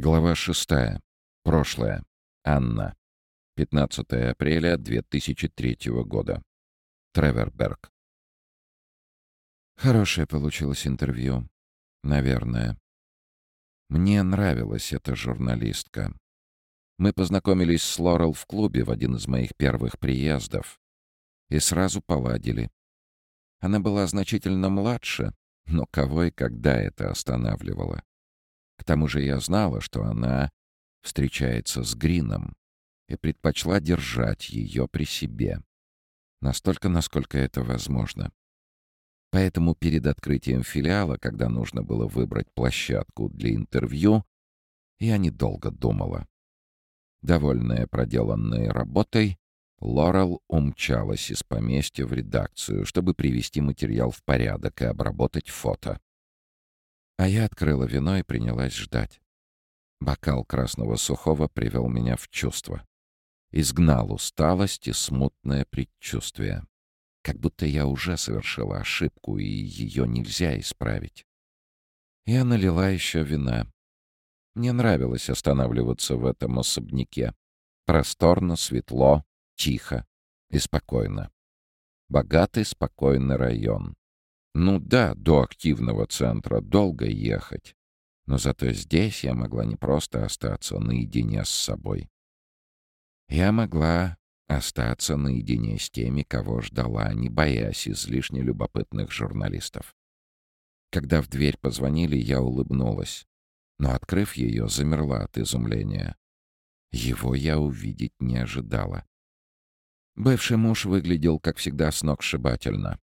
Глава шестая. Прошлое. Анна. 15 апреля 2003 года. Треверберг. Хорошее получилось интервью. Наверное. Мне нравилась эта журналистка. Мы познакомились с Лорел в клубе в один из моих первых приездов. И сразу поладили. Она была значительно младше, но кого и когда это останавливало? К тому же я знала, что она встречается с Грином и предпочла держать ее при себе. Настолько, насколько это возможно. Поэтому перед открытием филиала, когда нужно было выбрать площадку для интервью, я недолго думала. Довольная проделанной работой, Лорел умчалась из поместья в редакцию, чтобы привести материал в порядок и обработать фото. А я открыла вино и принялась ждать. Бокал красного сухого привел меня в чувство. Изгнал усталость и смутное предчувствие. Как будто я уже совершила ошибку, и ее нельзя исправить. Я налила еще вина. Мне нравилось останавливаться в этом особняке. Просторно, светло, тихо и спокойно. Богатый, спокойный район. Ну да, до активного центра долго ехать. Но зато здесь я могла не просто остаться наедине с собой. Я могла остаться наедине с теми, кого ждала, не боясь излишне любопытных журналистов. Когда в дверь позвонили, я улыбнулась, но, открыв ее, замерла от изумления. Его я увидеть не ожидала. Бывший муж выглядел, как всегда, сногсшибательно.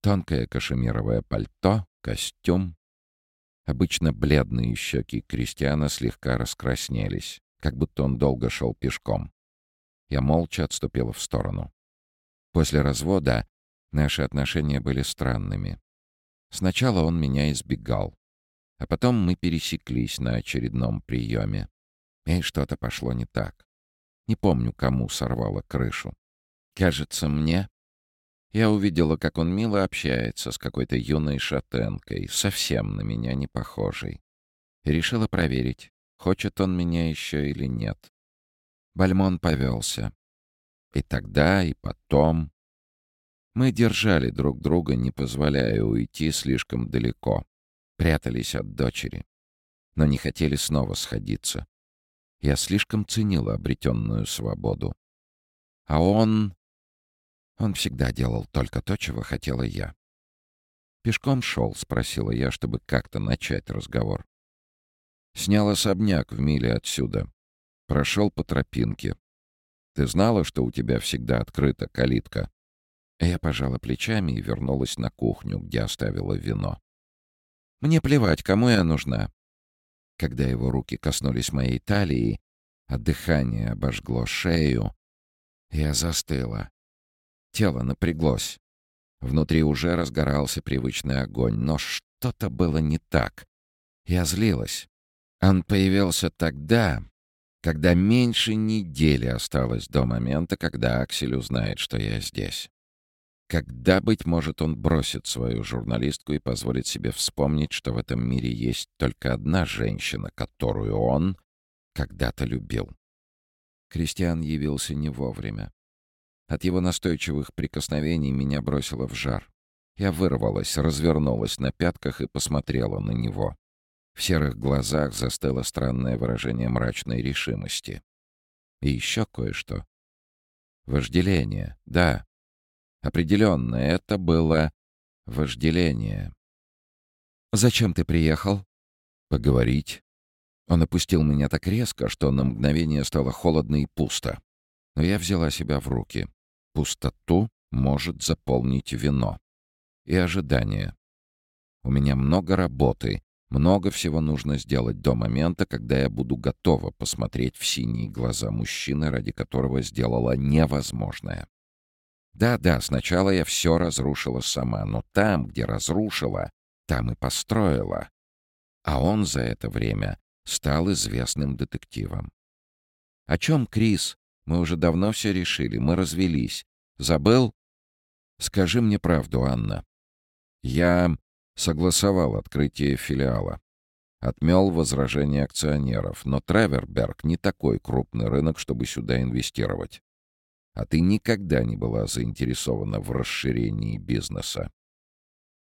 Тонкое кашемировое пальто, костюм. Обычно бледные щеки Кристиана слегка раскраснелись, как будто он долго шел пешком. Я молча отступила в сторону. После развода наши отношения были странными. Сначала он меня избегал, а потом мы пересеклись на очередном приеме. И что-то пошло не так. Не помню, кому сорвало крышу. Кажется, мне я увидела, как он мило общается с какой-то юной шатенкой, совсем на меня не похожей. И решила проверить, хочет он меня еще или нет. Бальмон повелся. И тогда, и потом. Мы держали друг друга, не позволяя уйти слишком далеко. Прятались от дочери. Но не хотели снова сходиться. Я слишком ценила обретенную свободу. А он он всегда делал только то, чего хотела я. «Пешком шел?» — спросила я, чтобы как-то начать разговор. «Снял особняк в миле отсюда. Прошел по тропинке. Ты знала, что у тебя всегда открыта калитка?» Я пожала плечами и вернулась на кухню, где оставила вино. «Мне плевать, кому я нужна». Когда его руки коснулись моей талии, а дыхание обожгло шею, я застыла. Тело напряглось. Внутри уже разгорался привычный огонь, но что-то было не так. Я злилась. Он появился тогда, когда меньше недели осталось до момента, когда Аксель узнает, что я здесь. Когда, быть может, он бросит свою журналистку и позволит себе вспомнить, что в этом мире есть только одна женщина, которую он когда-то любил. Кристиан явился не вовремя. От его настойчивых прикосновений меня бросило в жар. Я вырвалась, развернулась на пятках и посмотрела на него. В серых глазах застыло странное выражение мрачной решимости. И еще кое-что. Вожделение, да. Определенно, это было вожделение. «Зачем ты приехал?» «Поговорить». Он опустил меня так резко, что на мгновение стало холодно и пусто. Но я взяла себя в руки. Пустоту может заполнить вино. И ожидание. У меня много работы, много всего нужно сделать до момента, когда я буду готова посмотреть в синие глаза мужчины, ради которого сделала невозможное. Да-да, сначала я все разрушила сама, но там, где разрушила, там и построила. А он за это время стал известным детективом. О чем Крис? Мы уже давно все решили, мы развелись. Забыл? Скажи мне правду, Анна. Я согласовал открытие филиала. Отмел возражения акционеров, но Треверберг не такой крупный рынок, чтобы сюда инвестировать. А ты никогда не была заинтересована в расширении бизнеса.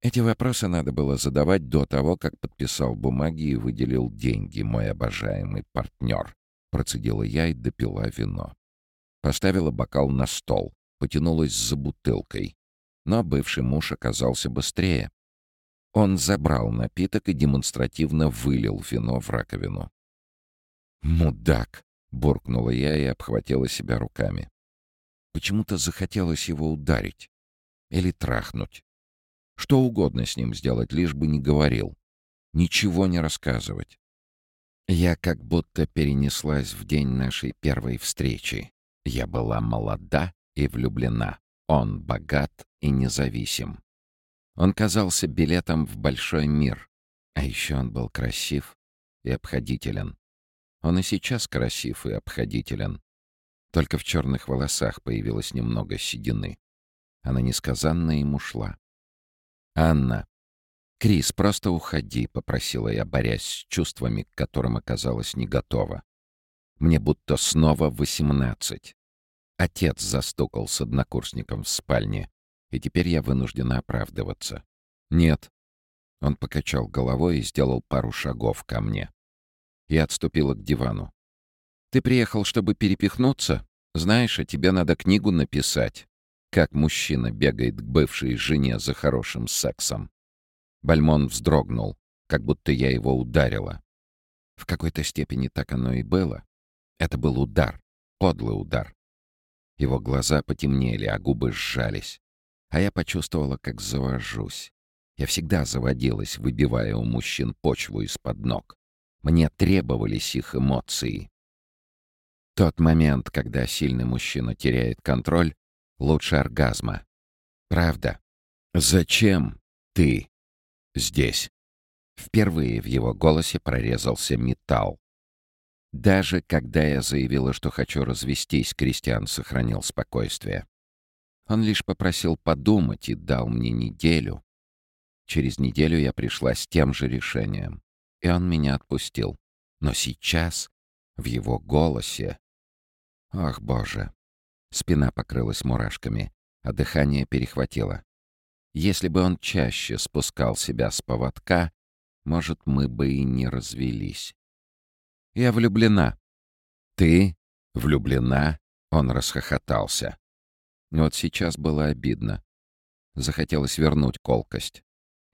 Эти вопросы надо было задавать до того, как подписал бумаги и выделил деньги, мой обожаемый партнер. Процедила я и допила вино. Поставила бокал на стол, потянулась за бутылкой. Но бывший муж оказался быстрее. Он забрал напиток и демонстративно вылил вино в раковину. «Мудак!» — буркнула я и обхватила себя руками. Почему-то захотелось его ударить. Или трахнуть. Что угодно с ним сделать, лишь бы не говорил. Ничего не рассказывать. Я как будто перенеслась в день нашей первой встречи. Я была молода и влюблена. Он богат и независим. Он казался билетом в большой мир. А еще он был красив и обходителен. Он и сейчас красив и обходителен. Только в черных волосах появилось немного седины. Она несказанно ему шла. «Анна!» «Крис, просто уходи», — попросила я, борясь с чувствами, к которым оказалась не готова. Мне будто снова восемнадцать. Отец застукал с однокурсником в спальне, и теперь я вынуждена оправдываться. «Нет». Он покачал головой и сделал пару шагов ко мне. Я отступила к дивану. «Ты приехал, чтобы перепихнуться? Знаешь, а тебе надо книгу написать. Как мужчина бегает к бывшей жене за хорошим сексом». Бальмон вздрогнул, как будто я его ударила. В какой-то степени так оно и было. Это был удар, подлый удар. Его глаза потемнели, а губы сжались. А я почувствовала, как завожусь. Я всегда заводилась, выбивая у мужчин почву из-под ног. Мне требовались их эмоции. Тот момент, когда сильный мужчина теряет контроль, лучше оргазма. Правда. Зачем ты здесь? Впервые в его голосе прорезался металл. Даже когда я заявила, что хочу развестись, Кристиан сохранил спокойствие. Он лишь попросил подумать и дал мне неделю. Через неделю я пришла с тем же решением, и он меня отпустил. Но сейчас в его голосе... Ах, боже! Спина покрылась мурашками, а дыхание перехватило. Если бы он чаще спускал себя с поводка, может, мы бы и не развелись. Я влюблена. Ты влюблена? Он расхохотался. Вот сейчас было обидно. Захотелось вернуть колкость.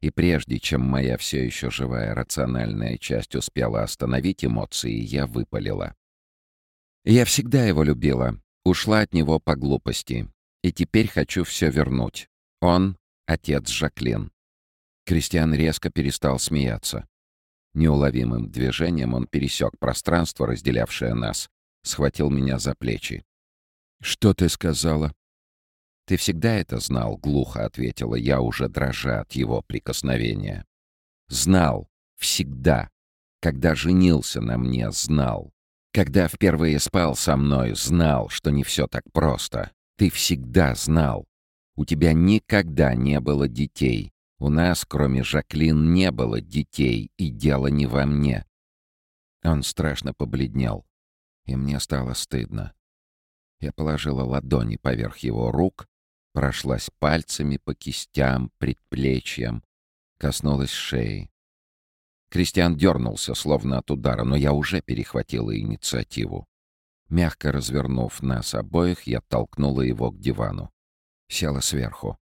И прежде чем моя все еще живая рациональная часть успела остановить эмоции, я выпалила. Я всегда его любила, ушла от него по глупости. И теперь хочу все вернуть. Он — отец Жаклин. Кристиан резко перестал смеяться. Неуловимым движением он пересек пространство, разделявшее нас, схватил меня за плечи. «Что ты сказала?» «Ты всегда это знал», — глухо ответила я, уже дрожа от его прикосновения. «Знал. Всегда. Когда женился на мне, знал. Когда впервые спал со мной, знал, что не все так просто. Ты всегда знал. У тебя никогда не было детей. У нас, кроме Жаклин, не было детей, и дело не во мне». Он страшно побледнел, и мне стало стыдно. Я положила ладони поверх его рук прошлась пальцами по кистям, предплечьям, коснулась шеи. Кристиан дернулся, словно от удара, но я уже перехватила инициативу. Мягко развернув нас обоих, я толкнула его к дивану. Села сверху.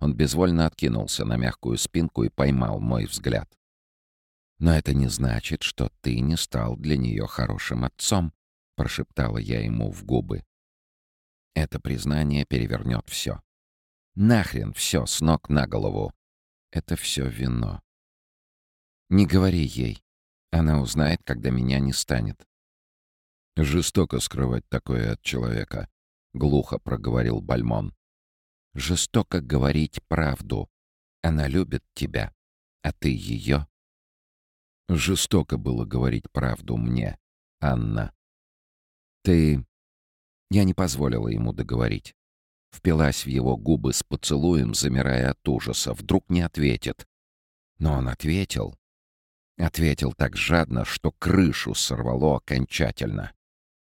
Он безвольно откинулся на мягкую спинку и поймал мой взгляд. «Но это не значит, что ты не стал для нее хорошим отцом», — прошептала я ему в губы. Это признание перевернет все. Нахрен все с ног на голову. Это все вино. Не говори ей. Она узнает, когда меня не станет. Жестоко скрывать такое от человека, глухо проговорил Бальмон. Жестоко говорить правду. Она любит тебя, а ты ее. Жестоко было говорить правду мне, Анна. Ты... Я не позволила ему договорить. Впилась в его губы с поцелуем, замирая от ужаса. Вдруг не ответит. Но он ответил. Ответил так жадно, что крышу сорвало окончательно.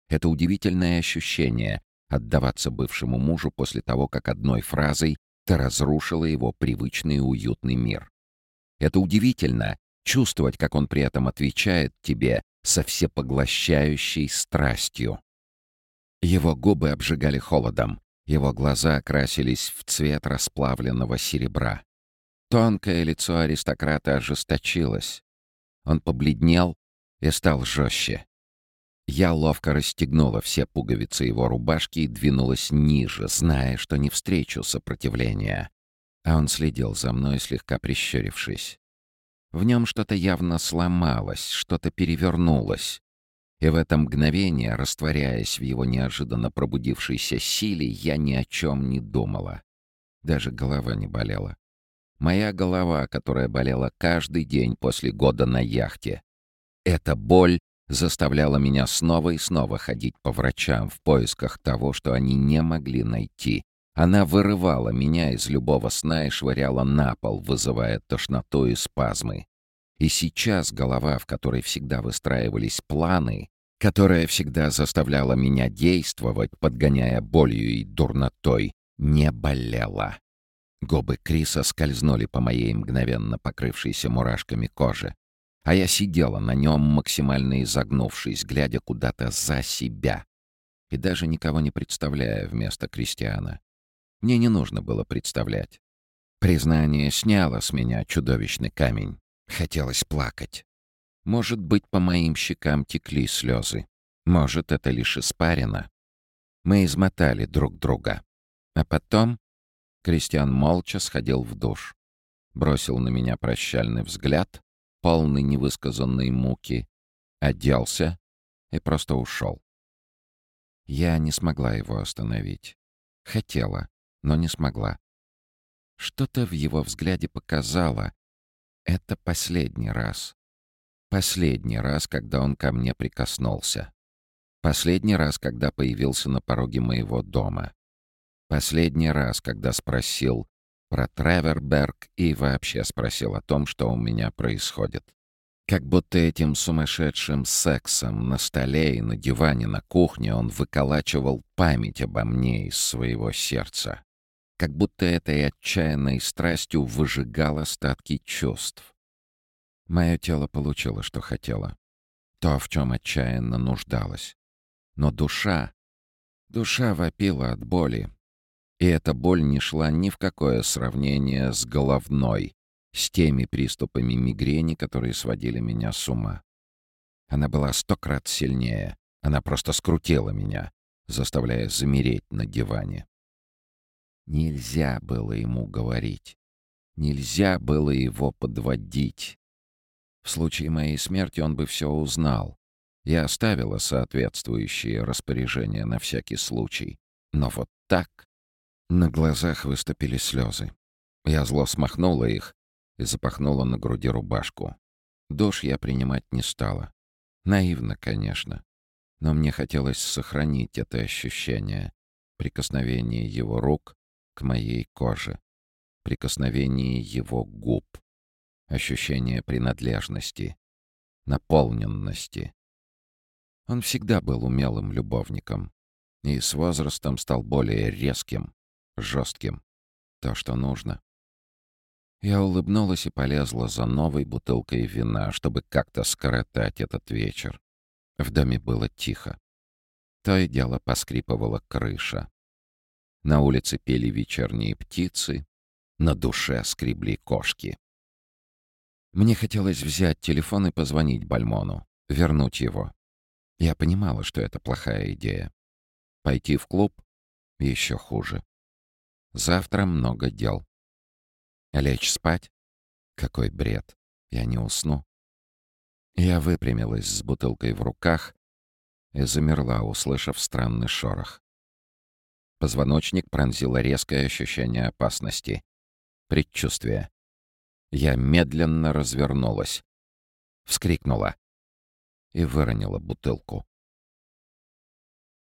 Это удивительное ощущение — отдаваться бывшему мужу после того, как одной фразой ты разрушила его привычный уютный мир. Это удивительно — чувствовать, как он при этом отвечает тебе со всепоглощающей страстью. Его губы обжигали холодом, его глаза окрасились в цвет расплавленного серебра. Тонкое лицо аристократа ожесточилось. Он побледнел и стал жестче. Я ловко расстегнула все пуговицы его рубашки и двинулась ниже, зная, что не встречу сопротивления. А он следил за мной, слегка прищурившись. В нем что-то явно сломалось, что-то перевернулось. И в это мгновение, растворяясь в его неожиданно пробудившейся силе, я ни о чем не думала. Даже голова не болела. Моя голова, которая болела каждый день после года на яхте. Эта боль заставляла меня снова и снова ходить по врачам в поисках того, что они не могли найти. Она вырывала меня из любого сна и швыряла на пол, вызывая тошноту и спазмы. И сейчас голова, в которой всегда выстраивались планы, которая всегда заставляла меня действовать, подгоняя болью и дурнотой, не болела. Губы Криса скользнули по моей мгновенно покрывшейся мурашками кожи. А я сидела на нем, максимально изогнувшись, глядя куда-то за себя. И даже никого не представляя вместо Кристиана. Мне не нужно было представлять. Признание сняло с меня чудовищный камень. Хотелось плакать. Может быть, по моим щекам текли слезы. Может, это лишь испарено. Мы измотали друг друга. А потом Кристиан молча сходил в душ. Бросил на меня прощальный взгляд, полный невысказанной муки, оделся и просто ушел. Я не смогла его остановить. Хотела, но не смогла. Что-то в его взгляде показало. Это последний раз. Последний раз, когда он ко мне прикоснулся. Последний раз, когда появился на пороге моего дома. Последний раз, когда спросил про Треверберг и вообще спросил о том, что у меня происходит. Как будто этим сумасшедшим сексом на столе и на диване на кухне он выколачивал память обо мне из своего сердца. Как будто этой отчаянной страстью выжигал остатки чувств. Мое тело получило, что хотело. То, в чем отчаянно нуждалось. Но душа... Душа вопила от боли, и эта боль не шла ни в какое сравнение с головной, с теми приступами мигрени, которые сводили меня с ума. Она была сто крат сильнее. Она просто скрутила меня, заставляя замереть на диване. Нельзя было ему говорить. Нельзя было его подводить. В случае моей смерти он бы все узнал. Я оставила соответствующие распоряжения на всякий случай. Но вот так на глазах выступили слезы. Я зло смахнула их и запахнула на груди рубашку. Дождь я принимать не стала. Наивно, конечно. Но мне хотелось сохранить это ощущение. Прикосновение его рук к моей коже. Прикосновение его губ. Ощущение принадлежности. Наполненности. Он всегда был умелым любовником. И с возрастом стал более резким, жестким. То, что нужно. Я улыбнулась и полезла за новой бутылкой вина, чтобы как-то скоротать этот вечер. В доме было тихо. То и дело поскрипывала крыша. На улице пели вечерние птицы, на душе скребли кошки. Мне хотелось взять телефон и позвонить Бальмону, вернуть его. Я понимала, что это плохая идея. Пойти в клуб — еще хуже. Завтра много дел. Лечь спать? Какой бред. Я не усну. Я выпрямилась с бутылкой в руках и замерла, услышав странный шорох. Позвоночник пронзило резкое ощущение опасности. Предчувствие. Я медленно развернулась. Вскрикнула и выронила бутылку.